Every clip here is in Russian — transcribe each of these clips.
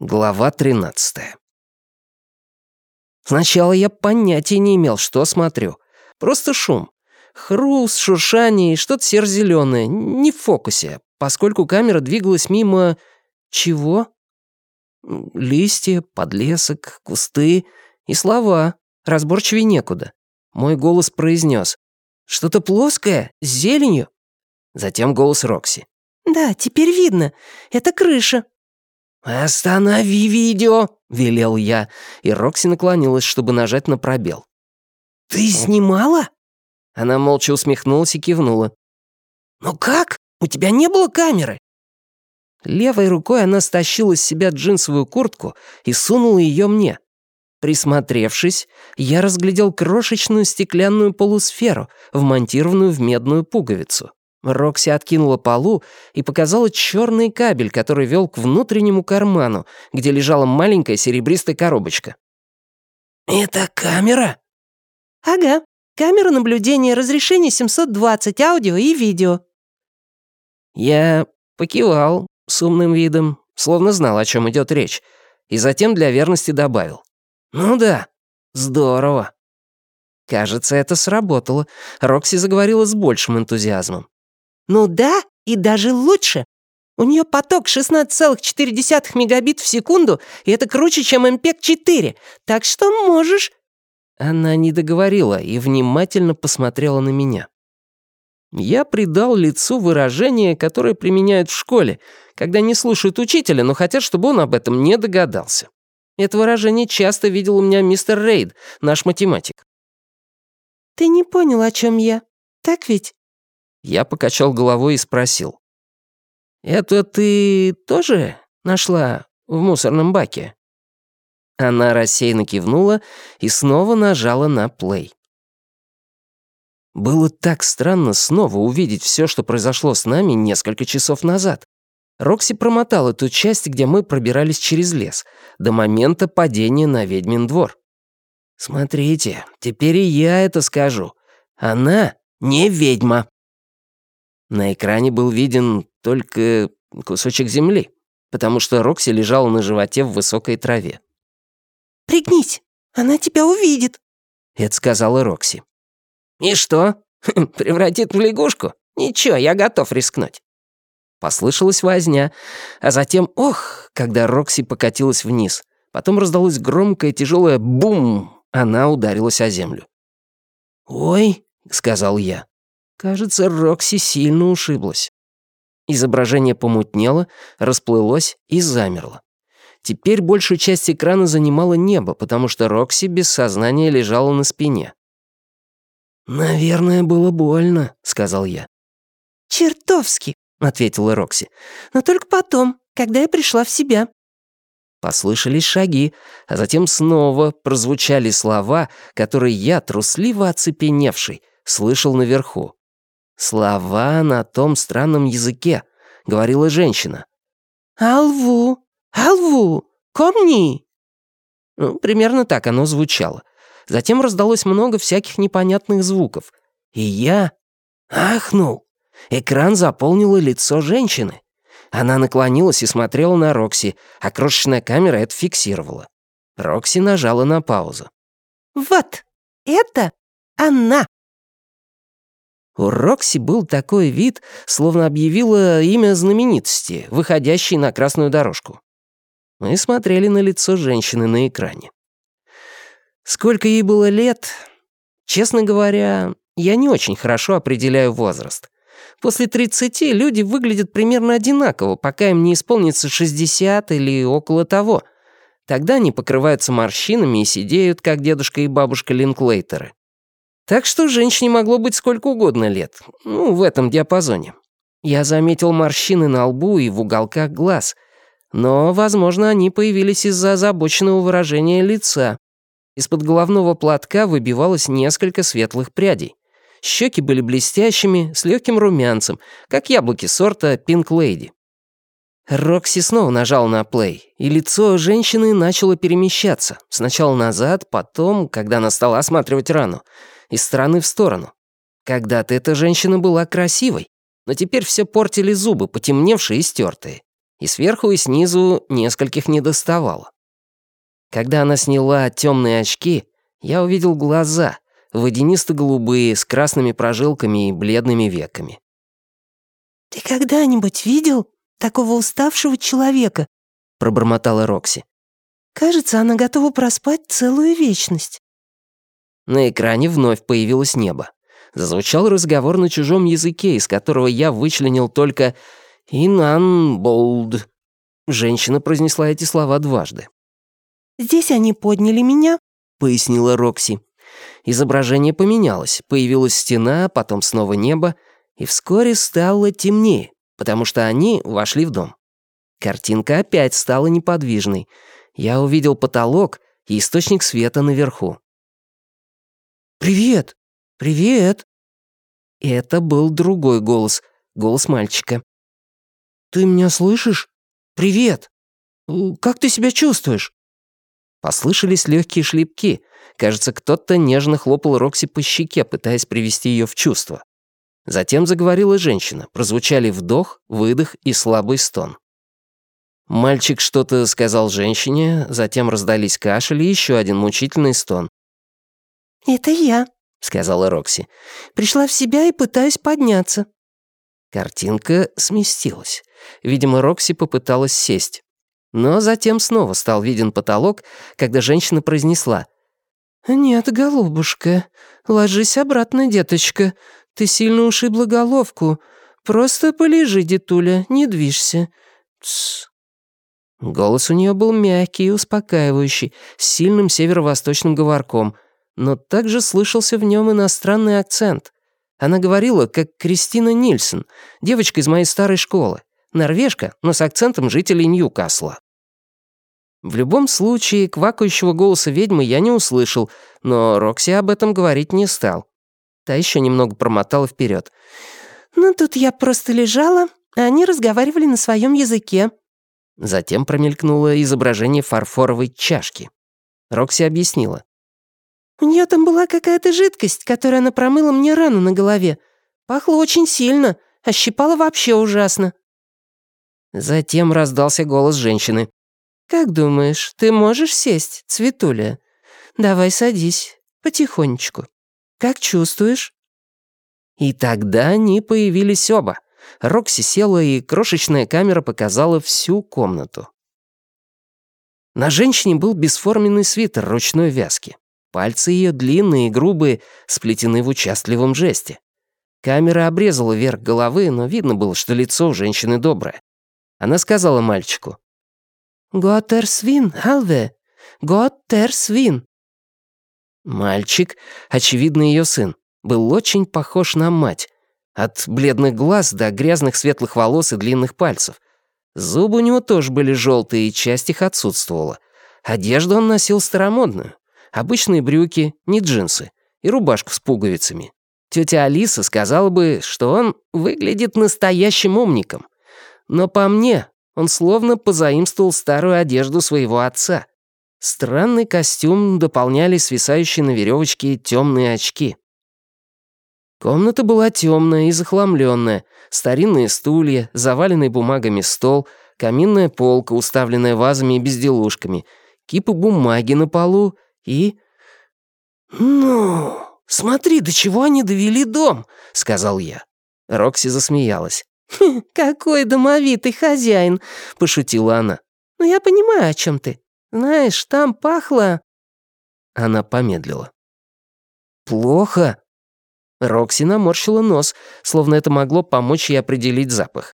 Глава 13. Сначала я понятия не имел, что смотрю. Просто шум. Хруст, шуршание и что-то серо-зелёное, не в фокусе, поскольку камера двигалась мимо... чего? Листья, подлесок, кусты и слова. Разборчивее некуда. Мой голос произнес: «Что-то плоское, с зеленью?» Затем голос Рокси. «Да, теперь видно. Это крыша». «Останови видео!» — велел я, и Рокси наклонилась, чтобы нажать на пробел. «Ты снимала?» Она молча усмехнулась и кивнула. «Ну как? У тебя не было камеры?» Левой рукой она стащила с себя джинсовую куртку и сунула ее мне. Присмотревшись, я разглядел крошечную стеклянную полусферу, вмонтированную в медную пуговицу. Рокси откинула полу и показала черный кабель, который вел к внутреннему карману, где лежала маленькая серебристая коробочка. «Это камера?» «Ага. Камера наблюдения, разрешение 720, аудио и видео». Я покивал с умным видом, словно знал, о чем идет речь, и затем для верности добавил. «Ну да, здорово». Кажется, это сработало. Рокси заговорила с большим энтузиазмом. Ну да, и даже лучше. У нее поток 16,4 мегабит в секунду, и это круче, чем MPEG-4, так что можешь...» Она не договорила и внимательно посмотрела на меня. Я придал лицу выражение, которое применяют в школе, когда не слушают учителя, но хотят, чтобы он об этом не догадался. Это выражение часто видел у меня мистер Рейд, наш математик. «Ты не понял, о чем я, так ведь?» Я покачал головой и спросил. «Это ты тоже нашла в мусорном баке?» Она рассеянно кивнула и снова нажала на плей. Было так странно снова увидеть все, что произошло с нами несколько часов назад. Рокси промотала ту часть, где мы пробирались через лес, до момента падения на ведьмин двор. «Смотрите, теперь и я это скажу. Она не ведьма». На экране был виден только кусочек земли, потому что Рокси лежала на животе в высокой траве. «Пригнись, она тебя увидит», — это сказала Рокси. «И что? Превратит в лягушку? Ничего, я готов рискнуть». Послышалась возня, а затем «ох», когда Рокси покатилась вниз. Потом раздалось громкое тяжелое «бум», она ударилась о землю. «Ой», — сказал я. Кажется, Рокси сильно ушиблась. Изображение помутнело, расплылось и замерло. Теперь большую часть экрана занимало небо, потому что Рокси без сознания лежала на спине. «Наверное, было больно», — сказал я. «Чертовски», — ответила Рокси. «Но только потом, когда я пришла в себя». Послышались шаги, а затем снова прозвучали слова, которые я, трусливо оцепеневший, слышал наверху. «Слова на том странном языке», — говорила женщина. «Алву! Алву! Комни!» Ну, примерно так оно звучало. Затем раздалось много всяких непонятных звуков. И я ахнул. Экран заполнило лицо женщины. Она наклонилась и смотрела на Рокси, а крошечная камера это фиксировала. Рокси нажала на паузу. «Вот, это она!» У Рокси был такой вид, словно объявила имя знаменитости, выходящей на красную дорожку. Мы смотрели на лицо женщины на экране. Сколько ей было лет? Честно говоря, я не очень хорошо определяю возраст. После 30 люди выглядят примерно одинаково, пока им не исполнится 60 или около того. Тогда они покрываются морщинами и сидеют, как дедушка и бабушка Линклейтеры. Так что женщине могло быть сколько угодно лет, ну, в этом диапазоне. Я заметил морщины на лбу и в уголках глаз, но, возможно, они появились из-за озабоченного выражения лица. Из-под головного платка выбивалось несколько светлых прядей. Щеки были блестящими, с легким румянцем, как яблоки сорта Pink Lady. Рокси снова нажал на плей, и лицо женщины начало перемещаться. Сначала назад, потом, когда она стала осматривать рану, из стороны в сторону. Когда-то эта женщина была красивой, но теперь все портили зубы, потемневшие и стертые. И сверху, и снизу нескольких не доставало. Когда она сняла темные очки, я увидел глаза, водянисто-голубые, с красными прожилками и бледными веками. «Ты когда-нибудь видел такого уставшего человека?» — пробормотала Рокси. «Кажется, она готова проспать целую вечность». На экране вновь появилось небо. Зазвучал разговор на чужом языке, из которого я вычленил только «Инан Болд». Женщина произнесла эти слова дважды. «Здесь они подняли меня», — пояснила Рокси. Изображение поменялось. Появилась стена, потом снова небо, и вскоре стало темнее, потому что они вошли в дом. Картинка опять стала неподвижной. Я увидел потолок и источник света наверху. «Привет! Привет!» Это был другой голос, голос мальчика. «Ты меня слышишь? Привет! Как ты себя чувствуешь?» Послышались легкие шлепки. Кажется, кто-то нежно хлопал Рокси по щеке, пытаясь привести ее в чувство. Затем заговорила женщина. Прозвучали вдох, выдох и слабый стон. Мальчик что-то сказал женщине, затем раздались кашель и еще один мучительный стон. «Это я», — сказала Рокси. «Пришла в себя и пытаюсь подняться». Картинка сместилась. Видимо, Рокси попыталась сесть. Но затем снова стал виден потолок, когда женщина произнесла. «Нет, голубушка, ложись обратно, деточка. Ты сильно ушибла головку. Просто полежи, детуля, не движься. Тсс». Голос у нее был мягкий и успокаивающий, с сильным северо-восточным говорком, но также слышался в нем иностранный акцент. Она говорила, как Кристина Нильсон, девочка из моей старой школы. Норвежка, но с акцентом жителей Ньюкасла. В любом случае, квакающего голоса ведьмы я не услышал, но Рокси об этом говорить не стал. Та еще немного промотала вперед. «Ну, тут я просто лежала, а они разговаривали на своем языке». Затем промелькнуло изображение фарфоровой чашки. Рокси объяснила. «У нее там была какая-то жидкость, которая она промыла мне рану на голове. Пахло очень сильно, а щипало вообще ужасно. Затем раздался голос женщины. «Как думаешь, ты можешь сесть, Цветуля? Давай садись, потихонечку. Как чувствуешь?» И тогда они появились оба. Рокси села, и крошечная камера показала всю комнату. На женщине был бесформенный свитер ручной вязки. Пальцы ее длинные и грубые, сплетены в участливом жесте. Камера обрезала верх головы, но видно было, что лицо у женщины доброе. Она сказала мальчику. «Готтер свин, Алве! Готтер свин!» Мальчик, очевидно ее сын, был очень похож на мать. От бледных глаз до грязных светлых волос и длинных пальцев. Зубы у него тоже были желтые, и часть их отсутствовала. Одежду он носил старомодную. Обычные брюки, не джинсы, и рубашку с пуговицами. Тетя Алиса сказала бы, что он выглядит настоящим умником — но по мне, он словно позаимствовал старую одежду своего отца. Странный костюм дополняли свисающие на веревочке темные очки. Комната была темная и захламленная, старинные стулья, заваленный бумагами стол, каминная полка, уставленная вазами и безделушками, кипы бумаги на полу и... «Ну, смотри, до чего они довели дом», — сказал я. Рокси засмеялась. «Какой домовитый хозяин!» — пошутила она. «Но я понимаю, о чем ты. Знаешь, там пахло...» Она помедлила. «Плохо?» Рокси наморщила нос, словно это могло помочь ей определить запах.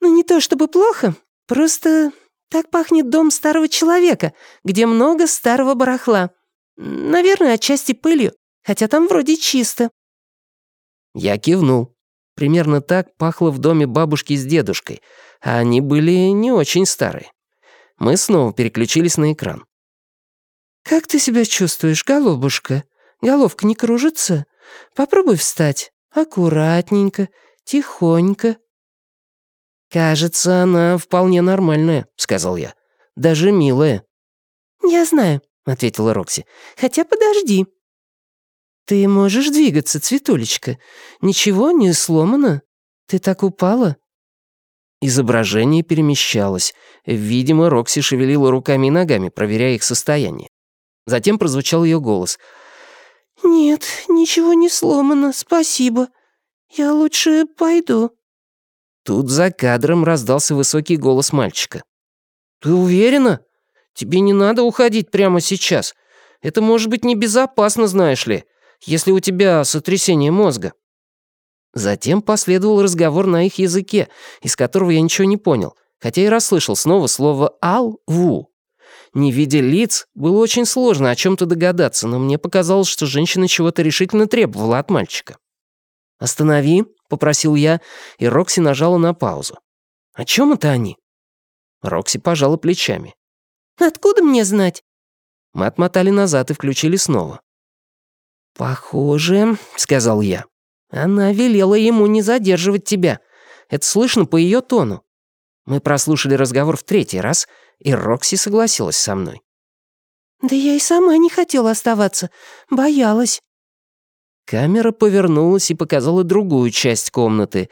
«Ну не то чтобы плохо, просто так пахнет дом старого человека, где много старого барахла. Наверное, отчасти пылью, хотя там вроде чисто». Я кивнул. Примерно так пахло в доме бабушки с дедушкой, а они были не очень старые. Мы снова переключились на экран. «Как ты себя чувствуешь, голубушка? Головка не кружится? Попробуй встать. Аккуратненько, тихонько». «Кажется, она вполне нормальная», — сказал я. «Даже милая». «Я знаю», — ответила Рокси. «Хотя подожди». «Ты можешь двигаться, Цветулечка? Ничего не сломано? Ты так упала?» Изображение перемещалось. Видимо, Рокси шевелила руками и ногами, проверяя их состояние. Затем прозвучал ее голос. «Нет, ничего не сломано, спасибо. Я лучше пойду». Тут за кадром раздался высокий голос мальчика. «Ты уверена? Тебе не надо уходить прямо сейчас. Это может быть небезопасно, знаешь ли, если у тебя сотрясение мозга». Затем последовал разговор на их языке, из которого я ничего не понял, хотя и расслышал снова слово «ал-ву». Не видя лиц, было очень сложно о чем-то догадаться, но мне показалось, что женщина чего-то решительно требовала от мальчика. «Останови», — попросил я, и Рокси нажала на паузу. «О чем это они?» Рокси пожала плечами. «Откуда мне знать?» Мы отмотали назад и включили снова. «Похоже», — сказал я. «Она велела ему не задерживать тебя. Это слышно по ее тону». Мы прослушали разговор в третий раз, и Рокси согласилась со мной. «Да я и сама не хотела оставаться. Боялась». Камера повернулась и показала другую часть комнаты.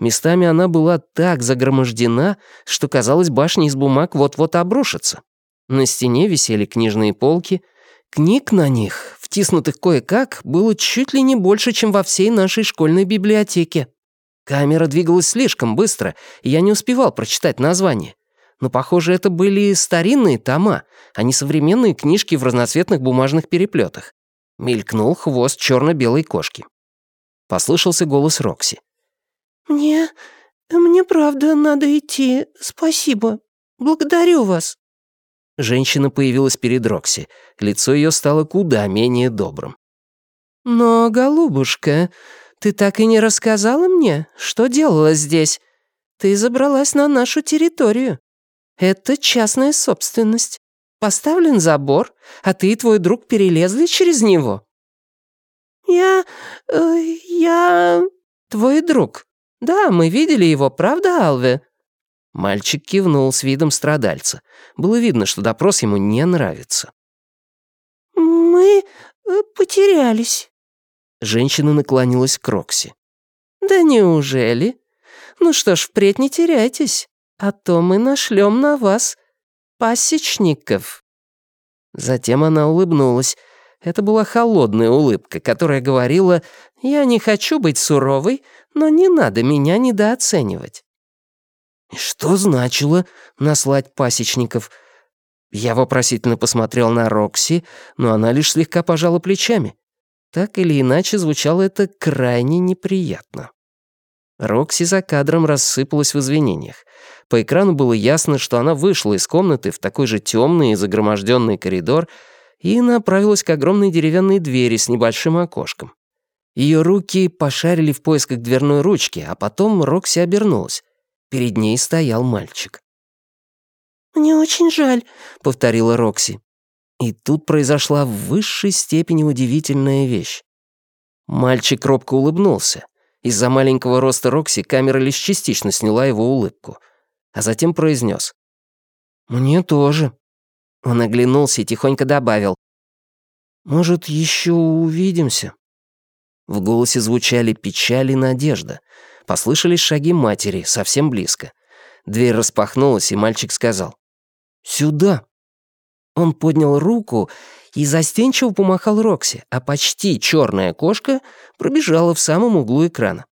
Местами она была так загромождена, что, казалось, башня из бумаг вот-вот обрушится. На стене висели книжные полки. Книг на них, втиснутых кое-как, было чуть ли не больше, чем во всей нашей школьной библиотеке. Камера двигалась слишком быстро, и я не успевал прочитать название но, похоже, это были старинные тома, а не современные книжки в разноцветных бумажных переплетах. Мелькнул хвост черно-белой кошки. Послышался голос Рокси. «Мне... мне правда надо идти. Спасибо. Благодарю вас». Женщина появилась перед Рокси. Лицо ее стало куда менее добрым. «Но, голубушка, ты так и не рассказала мне, что делала здесь. Ты забралась на нашу территорию. Это частная собственность. Поставлен забор, а ты и твой друг перелезли через него». «Я... Э, я...» «Твой друг. Да, мы видели его, правда, Алве?» Мальчик кивнул с видом страдальца. Было видно, что допрос ему не нравится. «Мы э, потерялись». Женщина наклонилась к Рокси. «Да неужели? Ну что ж, впредь не теряйтесь а то мы нашлем на вас пасечников». Затем она улыбнулась. Это была холодная улыбка, которая говорила «Я не хочу быть суровой, но не надо меня недооценивать». что значило наслать пасечников? Я вопросительно посмотрел на Рокси, но она лишь слегка пожала плечами. Так или иначе звучало это крайне неприятно. Рокси за кадром рассыпалась в извинениях. По экрану было ясно, что она вышла из комнаты в такой же темный и загроможденный коридор и направилась к огромной деревянной двери с небольшим окошком. Ее руки пошарили в поисках дверной ручки, а потом Рокси обернулась. Перед ней стоял мальчик. «Мне очень жаль», — повторила Рокси. И тут произошла в высшей степени удивительная вещь. Мальчик робко улыбнулся. Из-за маленького роста Рокси камера лишь частично сняла его улыбку — а затем произнес. «Мне тоже». Он оглянулся и тихонько добавил. «Может, еще увидимся?» В голосе звучали печаль и надежда. Послышались шаги матери, совсем близко. Дверь распахнулась, и мальчик сказал. «Сюда». Он поднял руку и застенчиво помахал Рокси, а почти черная кошка пробежала в самом углу экрана.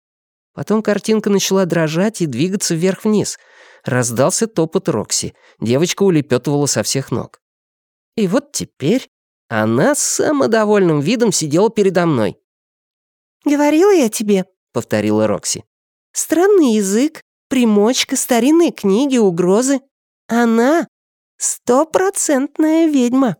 Потом картинка начала дрожать и двигаться вверх-вниз — Раздался топот Рокси. Девочка улепетывала со всех ног. И вот теперь она с самодовольным видом сидела передо мной. «Говорила я тебе», — повторила Рокси. «Странный язык, примочка, старинные книги, угрозы. Она стопроцентная ведьма».